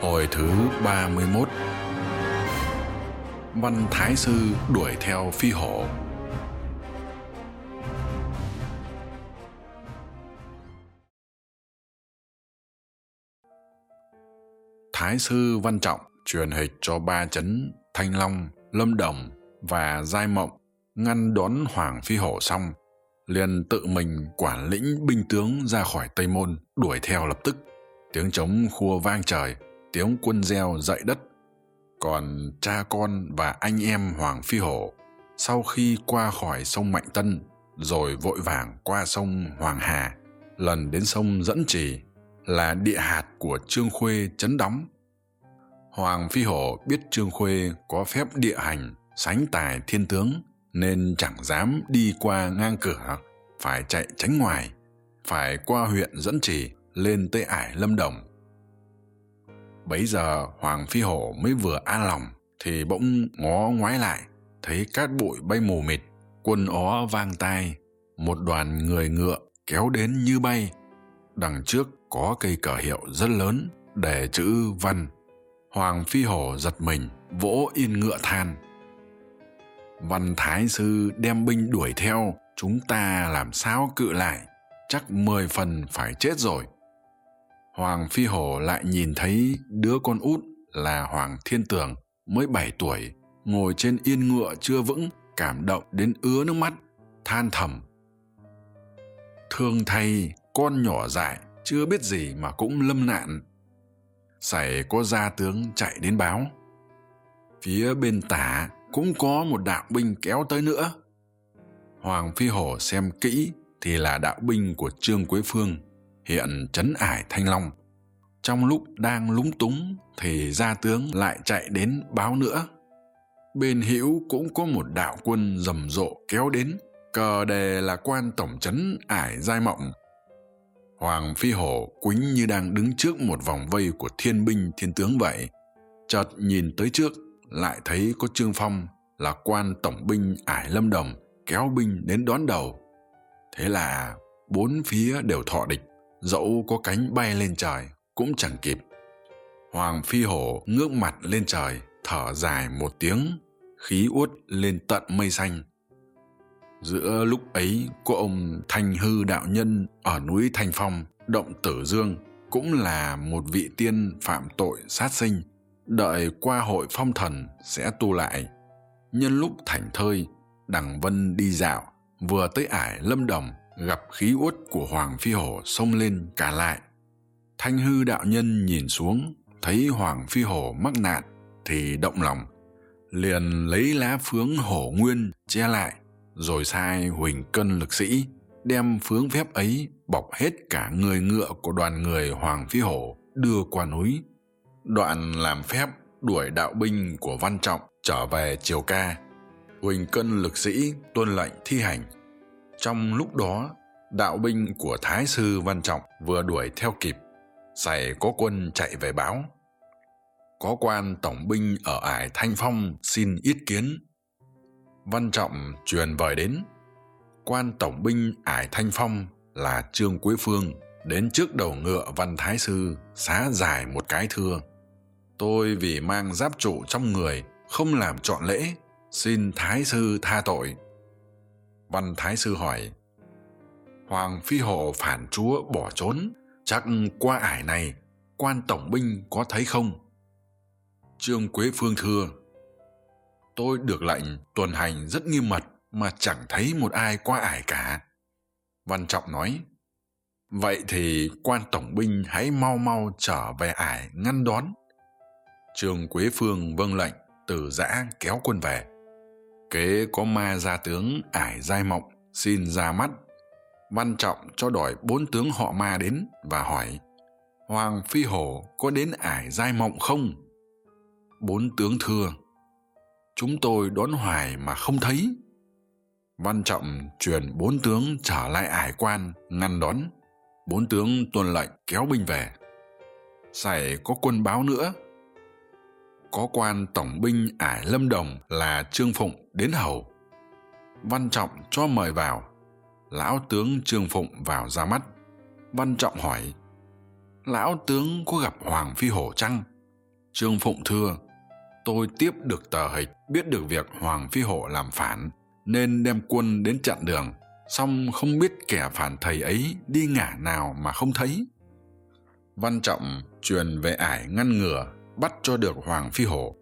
Hồi thứ 31 Văn Thái Sư đuổi theo phi hổ Thái Sư Văn Trọng truyền hịch cho ba chấn Thanh Long, Lâm Đồng và Giai Mộng ngăn đón Hoàng Phi Hổ xong, liền tự mình quản lĩnh binh tướng ra khỏi Tây Môn đuổi theo lập tức. Tiếng trống khua vang trời, tiếng quân gieo dậy đất. Còn cha con và anh em hoàng phi hổ, sau khi qua khỏi sông mạnh tân, rồi vội vàng qua sông hoàng hà, lần đến sông dẫn trì, là địa hạt của trương khuê chấn đóng. Hoàng phi hổ biết trương khuê có phép địa hành, sánh tài thiên tướng, nên chẳng dám đi qua ngang cửa, phải chạy tránh ngoài, phải qua huyện dẫn trì, lên tây ải lâm đồng bấy giờ hoàng phi hổ mới vừa an lòng thì bỗng ngó ngoái lại, thấy cát bụi bay mù mịt quân ó vang tai, một đoàn người ngựa kéo đến như bay. Đằng trước có cây cờ hiệu rất lớn để chữ văn. Hoàng phi hổ giật mình, vỗ yên ngựa than. Văn thái sư đem binh đuổi theo, chúng ta làm sao cự lại? Chắc mười phần phải chết rồi hoàng phi hổ lại nhìn thấy đứa con út là hoàng thiên tường, mới bảy tuổi, ngồi trên yên ngựa chưa vững, cảm động đến ứa nước mắt, than thầm. Thương thay, con nhỏ dại, chưa biết gì mà cũng lâm nạn. Sảy có gia tướng chạy đến báo. Phía bên tả cũng có một đạo binh kéo tới nữa. Hoàng phi hổ xem kỹ thì là đạo binh của trương quế phương hiện trấn ải thanh long. Trong lúc đang lúng túng thì gia tướng lại chạy đến báo nữa. Bên hữu cũng có một đạo quân rầm rộ kéo đến, cờ đề là quan tổng trấn ải giai mộng. Hoàng phi hổ quýnh như đang đứng trước một vòng vây của thiên binh, thiên tướng vậy, chợt nhìn tới trước, lại thấy có trương phong là quan tổng binh ải lâm đồng kéo binh đến đón đầu. Thế là bốn phía đều thọ địch dẫu có cánh bay lên trời, cũng chẳng kịp. Hoàng phi hổ ngước mặt lên trời, thở dài một tiếng, khí uất lên tận mây xanh. Giữa lúc ấy, có ông thanh hư đạo nhân ở núi thanh phong, động tử dương, cũng là một vị tiên phạm tội sát sinh. Đợi qua hội phong thần sẽ tu lại. Nhân lúc thảnh thơi, đằng vân đi dạo, vừa tới ải lâm đồng gặp khí uất của hoàng phi hổ xông lên cả lại. Thanh hư đạo nhân nhìn xuống, thấy hoàng phi hổ mắc nạn thì động lòng, liền lấy lá phướng hổ nguyên che lại, rồi sai huỳnh cân lực sĩ đem phướng phép ấy bọc hết cả người ngựa của đoàn người hoàng phi hổ đưa qua núi. Đoạn làm phép đuổi đạo binh của văn trọng trở về triều ca. Huỳnh cân lực sĩ tuân lệnh thi hành trong lúc đó, đạo binh của thái sư văn trọng vừa đuổi theo kịp. Xảy có quân chạy về báo. Có quan tổng binh ở ải thanh phong xin yết kiến. Văn trọng truyền vời đến. Quan tổng binh ải thanh phong là trương quế phương đến trước đầu ngựa văn thái sư xá dài một cái thưa. Tôi vì mang giáp trụ trong người, không làm chọn lễ, xin thái sư tha tội văn thái sư hỏi. Hoàng phi hộ phản chúa bỏ trốn, chắc qua ải này, quan tổng binh có thấy không? Trương quế phương thưa. Tôi được lệnh tuần hành rất nghiêm mật mà chẳng thấy một ai qua ải cả. Văn trọng nói. Vậy thì quan tổng binh hãy mau mau trở về ải ngăn đón. Trương quế phương vâng lệnh, từ giã kéo quân về kế có ma gia tướng ải giai mộng xin ra mắt. Văn trọng cho đòi bốn tướng họ ma đến và hỏi, hoàng phi hổ có đến ải giai mộng không? Bốn tướng thưa, chúng tôi đón hoài mà không thấy. Văn trọng truyền bốn tướng trở lại ải quan ngăn đón. Bốn tướng tuân lệnh kéo binh về. Sảy có quân báo nữa có quan tổng binh ải lâm đồng là trương phụng đến hầu. Văn trọng cho mời vào. Lão tướng trương phụng vào ra mắt. Văn trọng hỏi, lão tướng có gặp hoàng phi hổ chăng? Trương phụng thưa, tôi tiếp được tờ hịch, biết được việc hoàng phi hổ làm phản, nên đem quân đến chặn đường, song không biết kẻ phản thầy ấy đi ngả nào mà không thấy. Văn trọng truyền về ải ngăn ngừa bắt cho được hoàng phi hổ.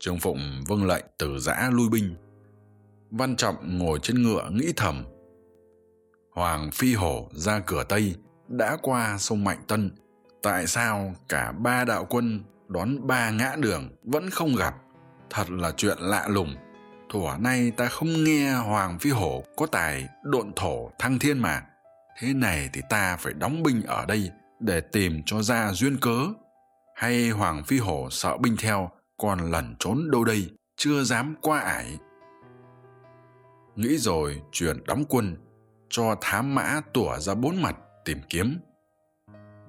Trương phụng vâng lệnh từ giã lui binh. Văn trọng ngồi trên ngựa nghĩ thầm. Hoàng phi hổ ra cửa tây, đã qua sông mạnh tân. Tại sao cả ba đạo quân đón ba ngã đường vẫn không gặp? Thật là chuyện lạ lùng. Thuở nay ta không nghe hoàng phi hổ có tài độn thổ thăng thiên mà. Thế này thì ta phải đóng binh ở đây để tìm cho ra duyên cớ hay hoàng phi hổ sợ binh theo, còn lẩn trốn đâu đây, chưa dám qua ải. Nghĩ rồi truyền đóng quân, cho thám mã tủa ra bốn mặt tìm kiếm.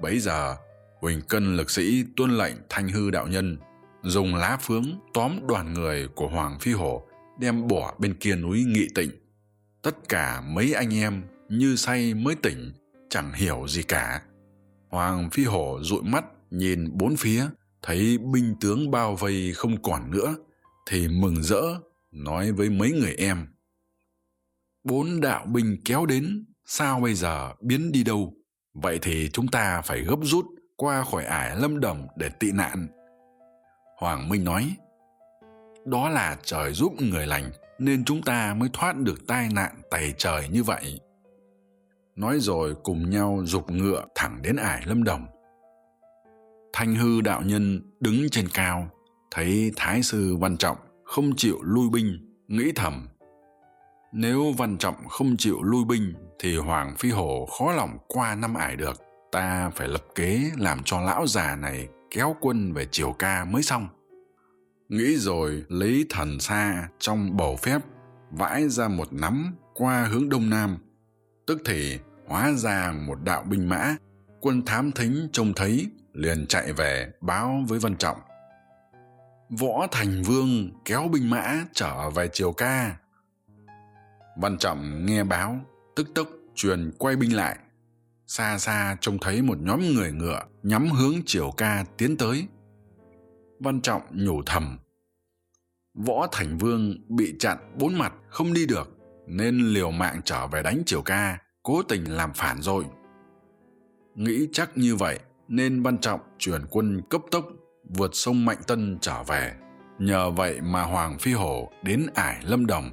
Bấy giờ, huỳnh cân lực sĩ tuân lệnh thanh hư đạo nhân, dùng lá phướng tóm đoàn người của hoàng phi hổ đem bỏ bên kia núi nghị tịnh. Tất cả mấy anh em như say mới tỉnh, chẳng hiểu gì cả. Hoàng phi hổ dụi mắt nhìn bốn phía, thấy binh tướng bao vây không còn nữa, thì mừng rỡ, nói với mấy người em. Bốn đạo binh kéo đến, sao bây giờ, biến đi đâu? Vậy thì chúng ta phải gấp rút qua khỏi ải lâm đồng để tị nạn. Hoàng minh nói, đó là trời giúp người lành, nên chúng ta mới thoát được tai nạn tày trời như vậy. Nói rồi cùng nhau giục ngựa thẳng đến ải lâm đồng thanh hư đạo nhân đứng trên cao, thấy thái sư văn trọng không chịu lui binh, nghĩ thầm. Nếu văn trọng không chịu lui binh thì hoàng phi hổ khó lòng qua năm ải được. Ta phải lập kế làm cho lão già này kéo quân về triều ca mới xong. Nghĩ rồi lấy thần xa trong bầu phép, vãi ra một nắm qua hướng đông nam. Tức thì hóa ra một đạo binh mã, quân thám thính trông thấy liền chạy về báo với văn trọng. Võ thành vương kéo binh mã trở về triều ca. Văn trọng nghe báo, tức tốc truyền quay binh lại. Xa xa trông thấy một nhóm người ngựa nhắm hướng triều ca tiến tới. Văn trọng nhủ thầm, võ thành vương bị chặn bốn mặt không đi được, nên liều mạng trở về đánh triều ca, cố tình làm phản rồi. Nghĩ chắc như vậy nên văn trọng chuyển quân cấp tốc, vượt sông mạnh tân trở về. Nhờ vậy mà hoàng phi hổ đến ải lâm đồng,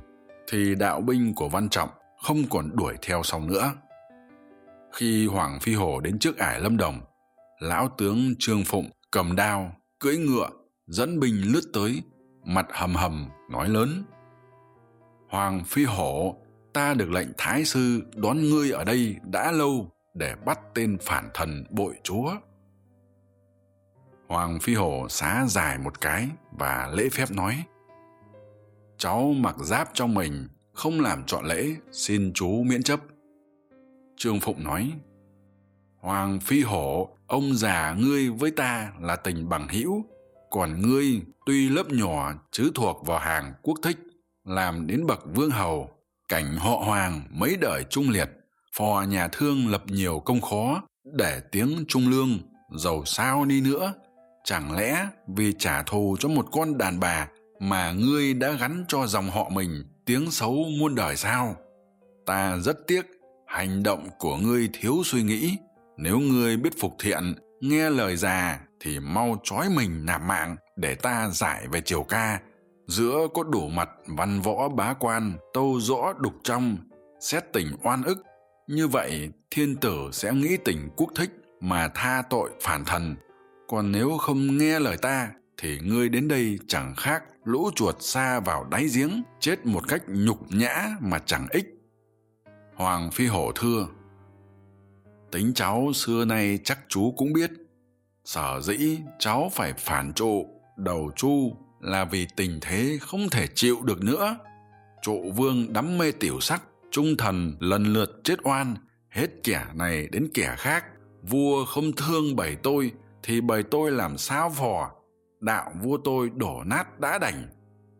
thì đạo binh của văn trọng không còn đuổi theo sau nữa. Khi hoàng phi hổ đến trước ải lâm đồng, lão tướng trương phụng cầm đao, cưỡi ngựa, dẫn binh lướt tới, mặt hầm hầm nói lớn, hoàng phi hổ, ta được lệnh thái sư đón ngươi ở đây đã lâu để bắt tên phản thần bội chúa. Hoàng phi hổ xá dài một cái và lễ phép nói, cháu mặc giáp cho mình, không làm chọn lễ, xin chú miễn chấp. Trương phụng nói, hoàng phi hổ, ông già ngươi với ta là tình bằng hữu, còn ngươi tuy lớp nhỏ chứ thuộc vào hàng quốc thích, làm đến bậc vương hầu, cảnh họ hoàng mấy đời trung liệt phò nhà thương lập nhiều công khó, để tiếng trung lương, giàu sao đi nữa. Chẳng lẽ vì trả thù cho một con đàn bà mà ngươi đã gắn cho dòng họ mình tiếng xấu muôn đời sao? Ta rất tiếc, hành động của ngươi thiếu suy nghĩ. Nếu ngươi biết phục thiện, nghe lời già thì mau trói mình nạp mạng để ta giải về triều ca. Giữa có đủ mặt văn võ bá quan, tâu rõ đục trong, xét tình oan ức như vậy, thiên tử sẽ nghĩ tình quốc thích mà tha tội phản thần. Còn nếu không nghe lời ta, thì ngươi đến đây chẳng khác lũ chuột xa vào đáy giếng, chết một cách nhục nhã mà chẳng ích. Hoàng phi hổ thưa, tính cháu xưa nay chắc chú cũng biết, sở dĩ cháu phải phản trụ đầu chu là vì tình thế không thể chịu được nữa. Trụ vương đắm mê tiểu sắc trung thần lần lượt chết oan, hết kẻ này đến kẻ khác. Vua không thương bầy tôi, thì bầy tôi làm sao phò đạo vua tôi đổ nát đã đành,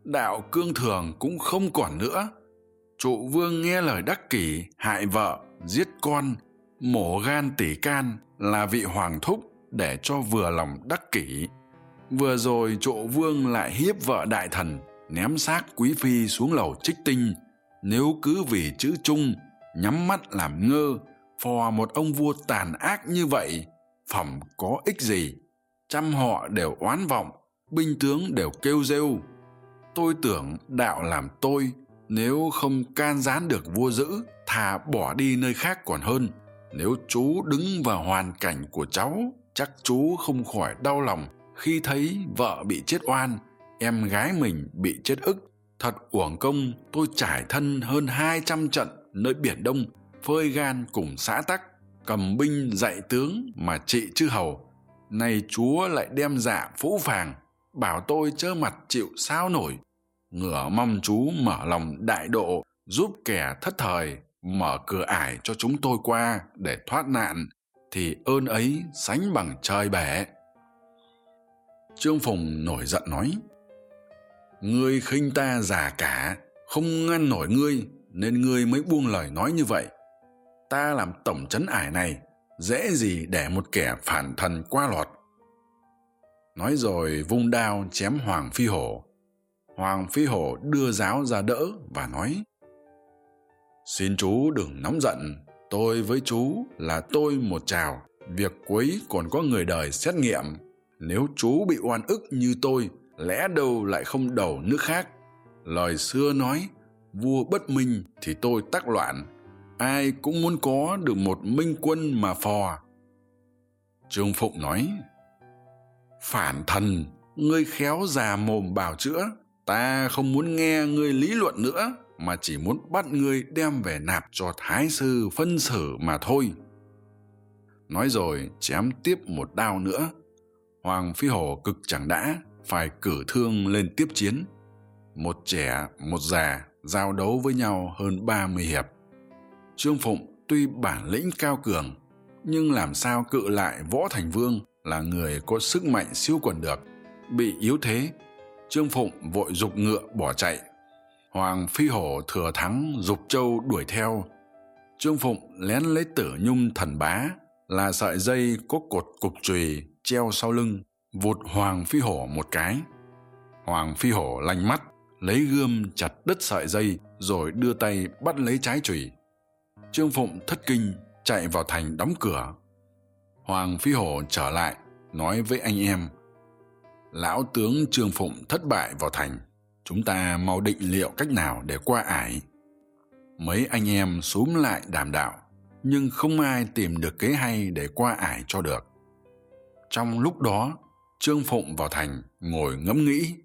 đạo cương thường cũng không còn nữa. Trụ vương nghe lời đắc kỷ, hại vợ, giết con, mổ gan tỷ can là vị hoàng thúc để cho vừa lòng đắc kỷ. Vừa rồi trụ vương lại hiếp vợ đại thần, ném xác quý phi xuống lầu trích tinh nếu cứ vì chữ trung nhắm mắt làm ngơ, phò một ông vua tàn ác như vậy, phẩm có ích gì? Trăm họ đều oán vọng, binh tướng đều kêu rêu. Tôi tưởng đạo làm tôi, nếu không can gián được vua giữ, thà bỏ đi nơi khác còn hơn. Nếu chú đứng vào hoàn cảnh của cháu, chắc chú không khỏi đau lòng khi thấy vợ bị chết oan, em gái mình bị chết ức thật uổng công, tôi trải thân hơn hai trăm trận nơi biển đông, phơi gan cùng xã tắc, cầm binh dạy tướng mà trị chư hầu. Nay chúa lại đem dạ phũ phàng, bảo tôi chớ mặt chịu sao nổi. Ngửa mong chú mở lòng đại độ, giúp kẻ thất thời, mở cửa ải cho chúng tôi qua để thoát nạn, thì ơn ấy sánh bằng trời bể trương phùng nổi giận nói ngươi khinh ta già cả, không ngăn nổi ngươi, nên ngươi mới buông lời nói như vậy. Ta làm tổng trấn ải này, dễ gì để một kẻ phản thần qua lọt nói rồi, vung đao chém hoàng phi hổ. Hoàng phi hổ đưa giáo ra đỡ và nói, xin chú đừng nóng giận, tôi với chú là tôi một chào, việc quấy còn có người đời xét nghiệm. Nếu chú bị oan ức như tôi lẽ đâu lại không đầu nước khác? Lời xưa nói, vua bất minh thì tôi tắc loạn, ai cũng muốn có được một minh quân mà phò. Trương phụng nói, phản thần, ngươi khéo già mồm bào chữa, ta không muốn nghe ngươi lý luận nữa, mà chỉ muốn bắt ngươi đem về nạp cho thái sư phân xử mà thôi. Nói rồi chém tiếp một đao nữa. Hoàng phi hổ cực chẳng đã phải cử thương lên tiếp chiến. Một trẻ, một già giao đấu với nhau hơn ba mươi hiệp. Trương phụng tuy bản lĩnh cao cường, nhưng làm sao cự lại võ thành vương là người có sức mạnh siêu quần được. Bị yếu thế, trương phụng vội g ụ c ngựa bỏ chạy. Hoàng phi hổ thừa thắng g ụ c châu đuổi theo. Trương phụng lén lấy tử nhung thần bá, là sợi dây có cột cục trùy treo sau lưng vụt hoàng phi hổ một cái. Hoàng phi hổ lanh mắt, lấy gươm chặt đứt sợi dây rồi đưa tay bắt lấy trái chùy. Trương phụng thất kinh, chạy vào thành đóng cửa. Hoàng phi hổ trở lại, nói với anh em, lão tướng trương phụng thất bại vào thành. Chúng ta mau định liệu cách nào để qua ải. Mấy anh em xúm lại đàm đạo, nhưng không ai tìm được kế hay để qua ải cho được. Trong lúc đó trương phụng vào thành ngồi ngẫm nghĩ.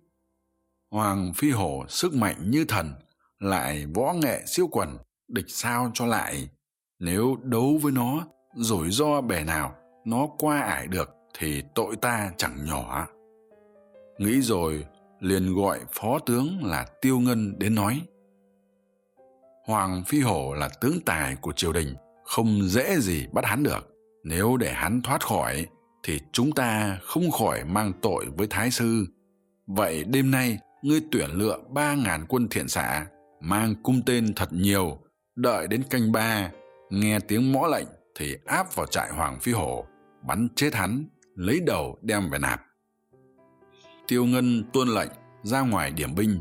Hoàng phi hổ sức mạnh như thần, lại võ nghệ siêu quần, địch sao cho lại. Nếu đấu với nó, rủi ro bề nào, nó qua ải được thì tội ta chẳng nhỏ. Nghĩ rồi, liền gọi phó tướng là tiêu ngân đến nói. Hoàng phi hổ là tướng tài của triều đình, không dễ gì bắt hắn được. Nếu để hắn thoát khỏi thì chúng ta không khỏi mang tội với thái sư. Vậy đêm nay, ngươi tuyển lựa ba ngàn quân thiện xạ, mang cung tên thật nhiều, đợi đến canh ba, nghe tiếng mõ lệnh thì áp vào trại hoàng phi hổ, bắn chết hắn, lấy đầu đem về nạp. Tiêu ngân tuân lệnh ra ngoài điểm binh,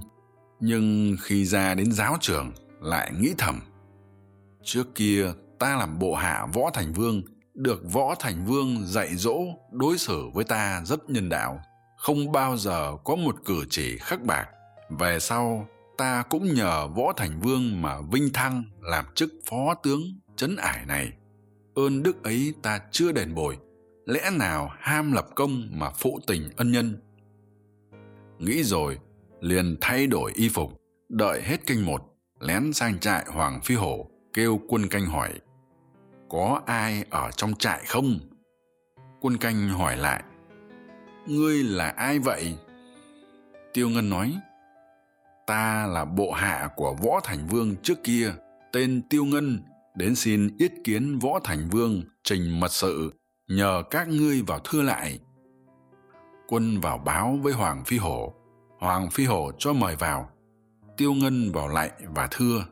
nhưng khi ra đến giáo trường lại nghĩ thầm, trước kia ta làm bộ hạ võ thành vương được võ thành vương dạy dỗ, đối xử với ta rất nhân đạo. Không bao giờ có một cử chỉ khắc bạc. Về sau, ta cũng nhờ võ thành vương mà vinh thăng làm chức phó tướng trấn ải này. Ơn đức ấy ta chưa đền bồi. Lẽ nào ham lập công mà phụ tình ân nhân? Nghĩ rồi, liền thay đổi y phục, đợi hết canh một, lén sang trại hoàng phi hổ, kêu quân canh hỏi có ai ở trong trại không? Quân canh hỏi lại. Ngươi là ai vậy? Tiêu ngân nói. Ta là bộ hạ của võ thành vương trước kia, tên tiêu ngân, đến xin yết kiến võ thành vương trình mật sự, nhờ các ngươi vào thưa lại. Quân vào báo với hoàng phi hổ. Hoàng phi hổ cho mời vào. Tiêu ngân vào lại và thưa.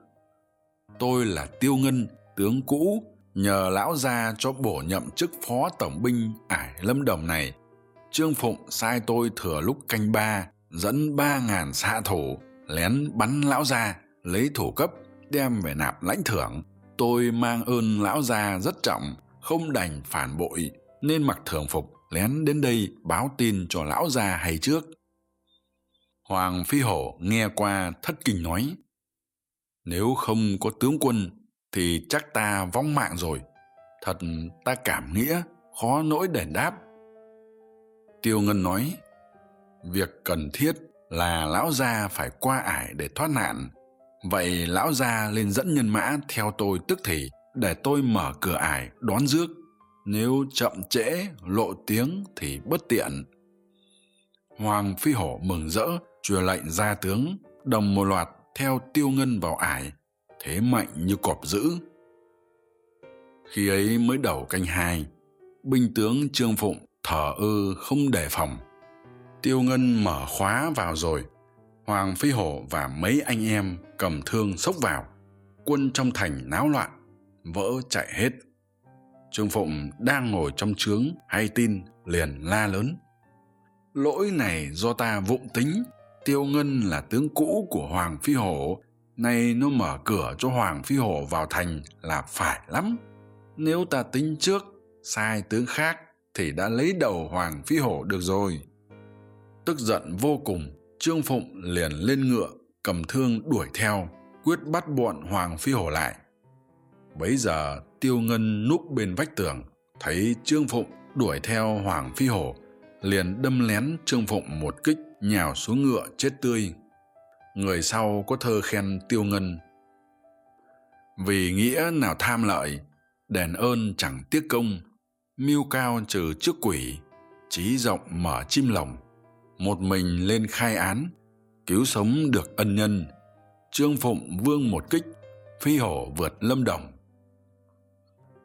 Tôi là tiêu ngân, tướng cũ nhờ lão gia cho bổ nhậm chức phó tổng binh ải lâm đồng này, trương phụng sai tôi thừa lúc canh ba, dẫn ba ngàn xạ thủ, lén bắn lão gia, lấy thủ cấp, đem về nạp lãnh thưởng. Tôi mang ơn lão gia rất trọng, không đành phản bội, nên mặc thường phục, lén đến đây báo tin cho lão gia hay trước. Hoàng phi hổ nghe qua thất kinh nói, nếu không có tướng quân thì chắc ta vong mạng rồi. Thật ta cảm nghĩa, khó nỗi đền đáp. Tiêu ngân nói, việc cần thiết là lão gia phải qua ải để thoát nạn. Vậy lão gia lên dẫn nhân mã theo tôi tức thì để tôi mở cửa ải đón rước. Nếu chậm trễ, lộ tiếng thì bất tiện. Hoàng phi hổ mừng rỡ truyền lệnh gia tướng, đồng một loạt theo tiêu ngân vào ải thế mạnh như cọp dữ. Khi ấy mới đầu canh hai, binh tướng trương phụng thở ơ không đề phòng. Tiêu ngân mở khóa vào rồi, hoàng phi hổ và mấy anh em cầm thương xốc vào, quân trong thành náo loạn, vỡ chạy hết. Trương phụng đang ngồi trong trướng hay tin liền la lớn. Lỗi này do ta vụng tính, tiêu ngân là tướng cũ của hoàng phi hổ nay nó mở cửa cho hoàng phi hổ vào thành là phải lắm. Nếu ta tính trước, sai tướng khác thì đã lấy đầu hoàng phi hổ được rồi. Tức giận vô cùng, trương phụng liền lên ngựa, cầm thương đuổi theo, quyết bắt bọn hoàng phi hổ lại. Bấy giờ, tiêu ngân núp bên vách tường, thấy trương phụng đuổi theo hoàng phi hổ, liền đâm lén trương phụng một kích nhào xuống ngựa chết tươi người sau có thơ khen tiêu ngân. Vì nghĩa nào tham lợi, đền ơn chẳng tiếc công, mưu cao trừ trước quỷ trí rộng mở chim lồng một mình lên khai án, cứu sống được ân nhân. Trương phụng vương một kích, phi hổ vượt lâm đồng.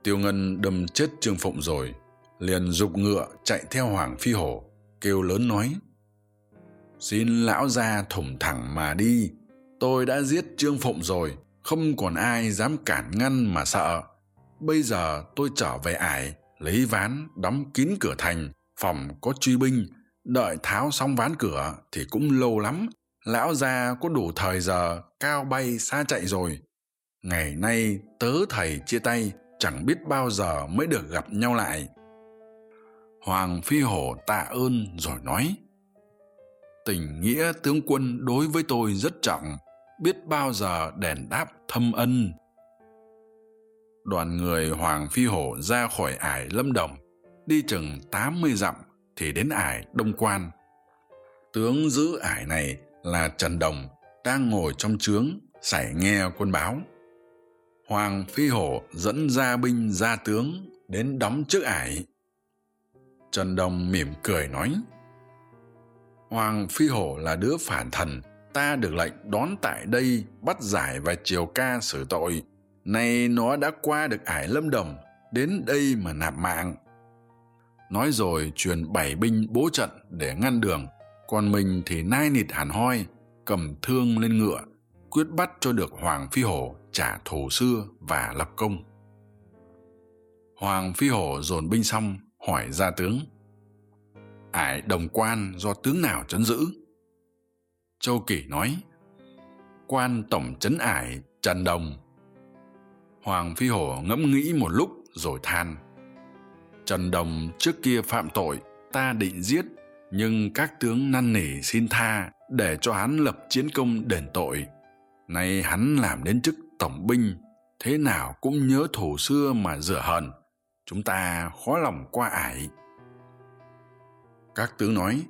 Tiêu ngân đâm chết trương phụng rồi, liền g ngựa chạy theo hoàng phi hổ, kêu lớn nói xin lão gia thủng thẳng mà đi. Tôi đã giết trương phụng rồi, không còn ai dám cản ngăn mà sợ. Bây giờ tôi trở về ải, lấy ván, đóng kín cửa thành, phòng có truy binh, đợi tháo xong ván cửa thì cũng lâu lắm. Lão gia có đủ thời giờ, cao bay xa chạy rồi. Ngày nay tớ thầy chia tay, chẳng biết bao giờ mới được gặp nhau lại. Hoàng phi hổ tạ ơn rồi nói tình nghĩa tướng quân đối với tôi rất trọng, biết bao giờ đền đáp thâm ân. Đoàn người hoàng phi hổ ra khỏi ải lâm đồng, đi chừng tám mươi dặm thì đến ải đông quan. Tướng giữ ải này là trần đồng, đang ngồi trong trướng sảy nghe quân báo. Hoàng phi hổ dẫn gia binh gia tướng đến đóng trước ải. Trần đồng mỉm cười nói hoàng phi hổ là đứa phản thần, ta được lệnh đón tại đây bắt giải và triều ca xử tội. Nay nó đã qua được ải lâm đồng, đến đây mà nạp mạng. Nói rồi truyền bảy binh bố trận để ngăn đường, còn mình thì nai nịt hẳn hoi, cầm thương lên ngựa, quyết bắt cho được hoàng phi hổ trả thù xưa và lập công. Hoàng phi hổ dồn binh xong, hỏi gia tướng ải đồng quan do tướng nào trấn giữ? Châu kỷ nói, quan tổng trấn ải trần đồng. Hoàng phi hổ ngẫm nghĩ một lúc rồi than, trần đồng trước kia phạm tội, ta định giết, nhưng các tướng năn nỉ xin tha để cho hắn lập chiến công đền tội. Nay hắn làm đến chức tổng binh, thế nào cũng nhớ thủ xưa mà rửa hận. Chúng ta khó lòng qua ải các tướng nói,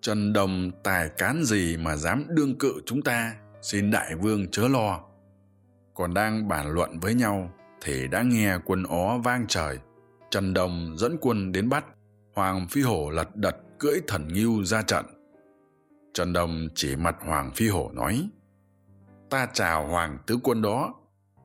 trần đồng tài cán gì mà dám đương cự chúng ta? Xin đại vương chớ lo. Còn đang bàn luận với nhau thì đã nghe quân ó vang trời. Trần đồng dẫn quân đến bắt. Hoàng phi hổ lật đật cưỡi thần nghiêu ra trận. Trần đồng chỉ mặt hoàng phi hổ nói, ta chào hoàng tứ quân đó.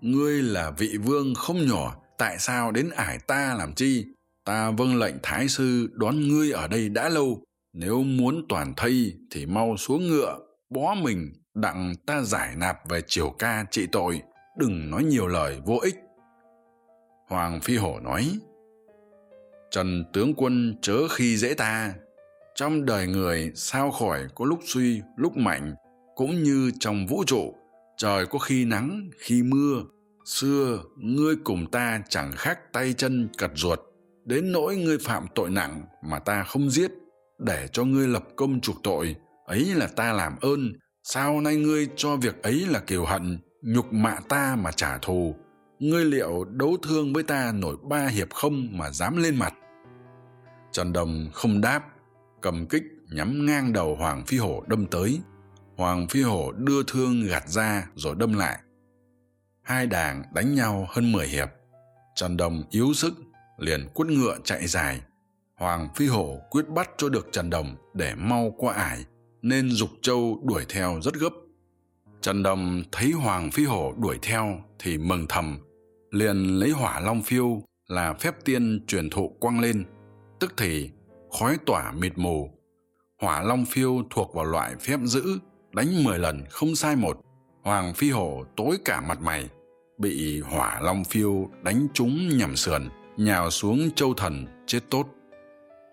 Ngươi là vị vương không nhỏ, tại sao đến ải ta làm chi? Ta vâng lệnh thái sư đón ngươi ở đây đã lâu. Nếu muốn toàn thây thì mau xuống ngựa, bó mình, đặng ta giải nạp về triều ca trị tội. Đừng nói nhiều lời, vô ích. Hoàng phi hổ nói, trần tướng quân chớ khi dễ ta. Trong đời người, sao khỏi có lúc suy, lúc mạnh, cũng như trong vũ trụ. Trời có khi nắng, khi mưa. Xưa, ngươi cùng ta chẳng khác tay chân cật ruột đến nỗi ngươi phạm tội nặng mà ta không giết, để cho ngươi lập công chuộc tội, ấy là ta làm ơn. Sao nay ngươi cho việc ấy là kiều hận, nhục mạ ta mà trả thù? Ngươi liệu đấu thương với ta nổi ba hiệp không mà dám lên mặt? Trần đồng không đáp, cầm kích nhắm ngang đầu hoàng phi hổ đâm tới. Hoàng phi hổ đưa thương gạt ra rồi đâm lại. Hai đảng đánh nhau hơn mười hiệp. Trần đồng yếu sức liền quất ngựa chạy dài. Hoàng phi hổ quyết bắt cho được trần đồng để mau qua ải, nên dục châu đuổi theo rất gấp. Trần đồng thấy hoàng phi hổ đuổi theo thì mừng thầm, liền lấy hỏa long phiêu là phép tiên truyền thụ quăng lên. Tức thì, khói tỏa mịt mù, hỏa long phiêu thuộc vào loại phép giữ đánh mười lần không sai một. Hoàng phi hổ tối cả mặt mày, bị hỏa long phiêu đánh trúng nhầm sườn nhào xuống châu thần chết tốt.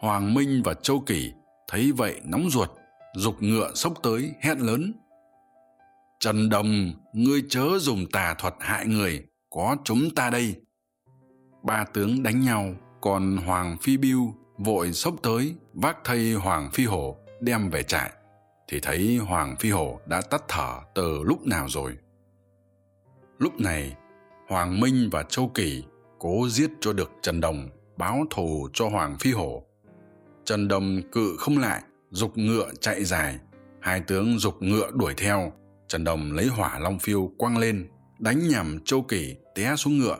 Hoàng minh và châu kỷ thấy vậy nóng ruột giục ngựa xốc tới hét lớn. Trần đồng, ngươi chớ dùng tà thuật hại người, có chúng ta đây. Ba tướng đánh nhau, còn hoàng phi biêu vội xốc tới, vác thây hoàng phi hổ đem về trại. Thì thấy hoàng phi hổ đã tắt thở từ lúc nào rồi? Lúc này, hoàng minh và châu kỳ cố giết cho được trần đồng, báo thù cho hoàng phi hổ. Trần đồng cự không lại giục ngựa chạy dài. Hai tướng giục ngựa đuổi theo. Trần đồng lấy hỏa long phiêu quăng lên, đánh nhằm châu kỳ té xuống ngựa.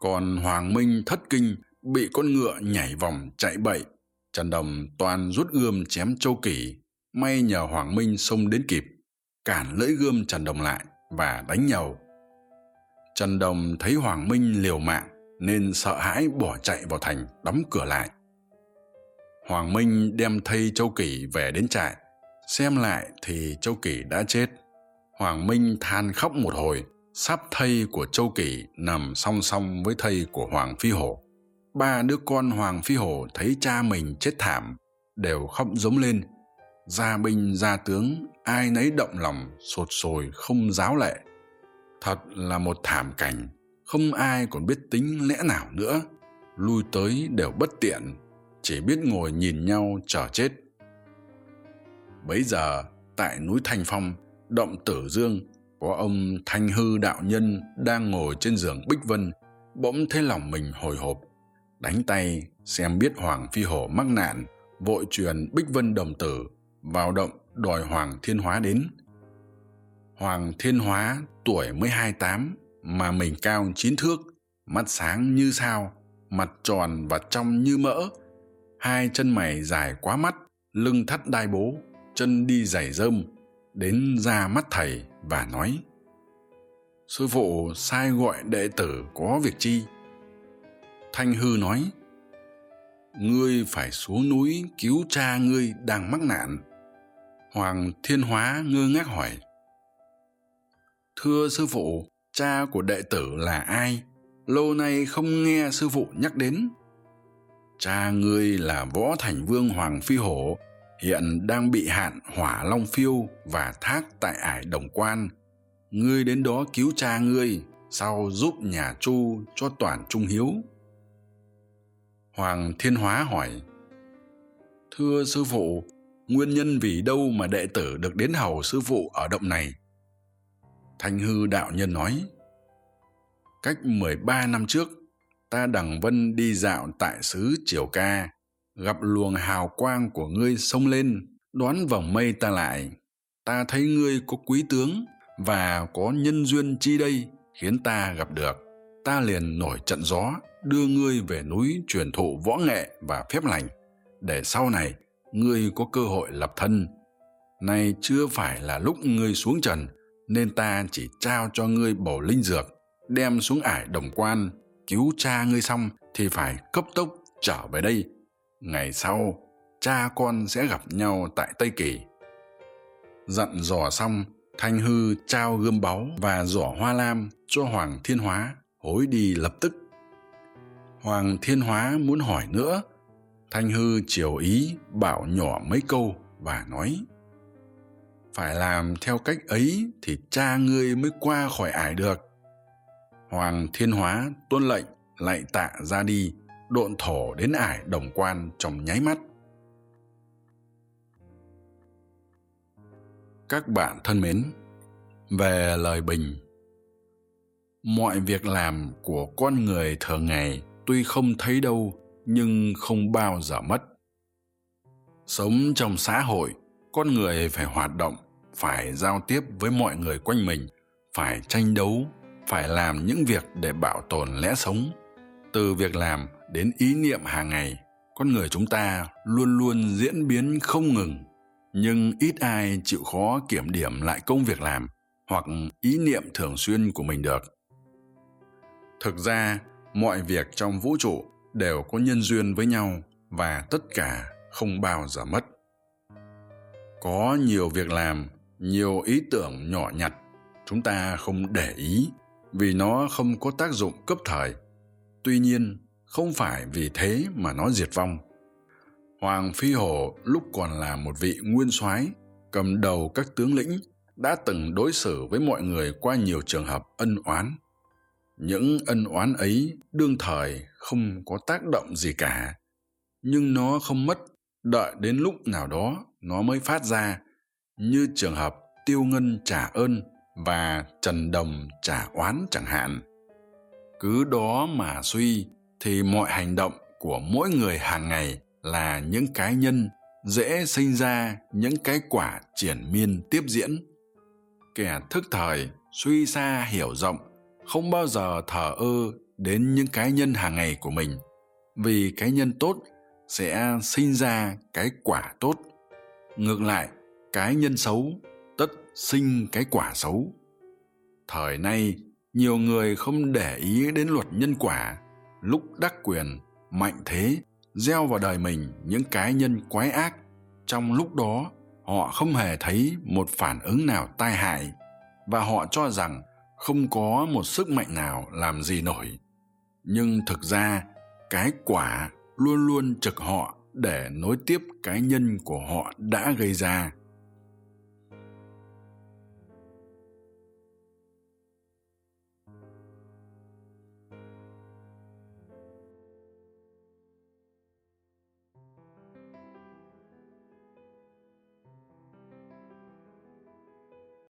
Còn hoàng minh thất kinh, bị con ngựa nhảy vòng chạy bậy. Trần đồng toàn rút gươm chém châu kỳ may nhờ hoàng minh xông đến kịp, cản lưỡi gươm trần đồng lại và đánh nhầu trần đồng thấy hoàng minh liều mạng nên sợ hãi bỏ chạy vào thành đóng cửa lại. Hoàng minh đem thây châu kỷ về đến trại. Xem lại thì châu kỷ đã chết. Hoàng minh than khóc một hồi, sắp thây của châu kỷ nằm song song với thây của hoàng phi hổ. Ba đứa con hoàng phi hổ thấy cha mình chết thảm, đều khóc giống lên. Gia binh, gia tướng, ai nấy động lòng sột sồi không giáo lệ. Thật là một thảm cảnh không ai còn biết tính lẽ nào nữa. Lui tới đều bất tiện, chỉ biết ngồi nhìn nhau chờ chết. Bấy giờ, tại núi thanh phong, động tử dương, có ông thanh hư đạo nhân đang ngồi trên giường bích vân, bỗng thấy lòng mình hồi hộp, đánh tay xem biết hoàng phi hổ mắc nạn, vội truyền bích vân đồng tử, vào động đòi hoàng thiên hóa đến. Hoàng thiên hóa tuổi mới hai tám mà mình cao chín thước, mắt sáng như sao, mặt tròn và trong như mỡ. Hai chân mày dài quá mắt, lưng thắt đai bố, chân đi giày rơm đến ra mắt thầy và nói, sư phụ sai gọi đệ tử có việc chi? Thanh hư nói, ngươi phải xuống núi cứu cha ngươi đang mắc nạn. Hoàng thiên hóa ngơ ngác hỏi, thưa sư phụ cha của đệ tử là ai? Lâu nay không nghe sư phụ nhắc đến. Cha ngươi là võ thành vương hoàng phi hổ, hiện đang bị hạn hỏa long phiêu và thác tại ải đồng quan. Ngươi đến đó cứu cha ngươi, sau giúp nhà chu cho toàn trung hiếu. Hoàng thiên hóa hỏi, thưa sư phụ, nguyên nhân vì đâu mà đệ tử được đến hầu sư phụ ở động này? Thanh hư đạo nhân nói, cách mười ba năm trước, ta đằng vân đi dạo tại xứ triều ca, gặp luồng hào quang của ngươi xông lên, đoán vòng mây ta lại. Ta thấy ngươi có quý tướng và có nhân duyên chi đây, khiến ta gặp được. Ta liền nổi trận gió, đưa ngươi về núi truyền thụ võ nghệ và phép lành, để sau này ngươi có cơ hội lập thân. Nay chưa phải là lúc ngươi xuống trần nên ta chỉ trao cho ngươi bổ linh dược, đem xuống ải đồng quan, cứu cha ngươi xong thì phải cấp tốc trở về đây. Ngày sau, cha con sẽ gặp nhau tại tây kỳ. Dặn dò xong, thanh hư trao gươm báu và giỏ hoa lam cho hoàng thiên hóa, hối đi lập tức. Hoàng thiên hóa muốn hỏi nữa, thanh hư chiều ý bảo nhỏ mấy câu và nói phải làm theo cách ấy thì cha ngươi mới qua khỏi ải được. Hoàng thiên hóa tuân lệnh lạy tạ ra đi, độn thổ đến ải đồng quan trong nháy mắt. Các bạn thân mến, về lời bình. Mọi việc làm của con người thường ngày tuy không thấy đâu, nhưng không bao giờ mất. Sống trong xã hội, con người phải hoạt động phải giao tiếp với mọi người quanh mình, phải tranh đấu, phải làm những việc để bảo tồn lẽ sống. Từ việc làm đến ý niệm hàng ngày, con người chúng ta luôn luôn diễn biến không ngừng. Nhưng ít ai chịu khó kiểm điểm lại công việc làm hoặc ý niệm thường xuyên của mình được. Thực ra, mọi việc trong vũ trụ đều có nhân duyên với nhau và tất cả không bao giờ mất. Có nhiều việc làm nhiều ý tưởng nhỏ nhặt, chúng ta không để ý vì nó không có tác dụng cấp thời. Tuy nhiên, không phải vì thế mà nó diệt vong. Hoàng phi hổ lúc còn là một vị nguyên soái, cầm đầu các tướng lĩnh, đã từng đối xử với mọi người qua nhiều trường hợp ân oán. Những ân oán ấy đương thời không có tác động gì cả, nhưng nó không mất, đợi đến lúc nào đó nó mới phát ra như trường hợp tiêu ngân trả ơn và trần đồng trả oán chẳng hạn. Cứ đó mà suy thì mọi hành động của mỗi người hàng ngày là những cái nhân, dễ sinh ra những cái quả triển miên tiếp diễn. Kẻ thức thời, suy xa hiểu rộng, không bao giờ thờ ơ đến những cái nhân hàng ngày của mình, vì cái nhân tốt sẽ sinh ra cái quả tốt. Ngược lại cái nhân xấu, tất sinh cái quả xấu. Thời nay, nhiều người không để ý đến luật nhân quả, lúc đắc quyền, mạnh thế, gieo vào đời mình những cái nhân quái ác. Trong lúc đó, họ không hề thấy một phản ứng nào tai hại và họ cho rằng không có một sức mạnh nào làm gì nổi. Nhưng thực ra, cái quả luôn luôn trực họ để nối tiếp cái nhân của họ đã gây ra.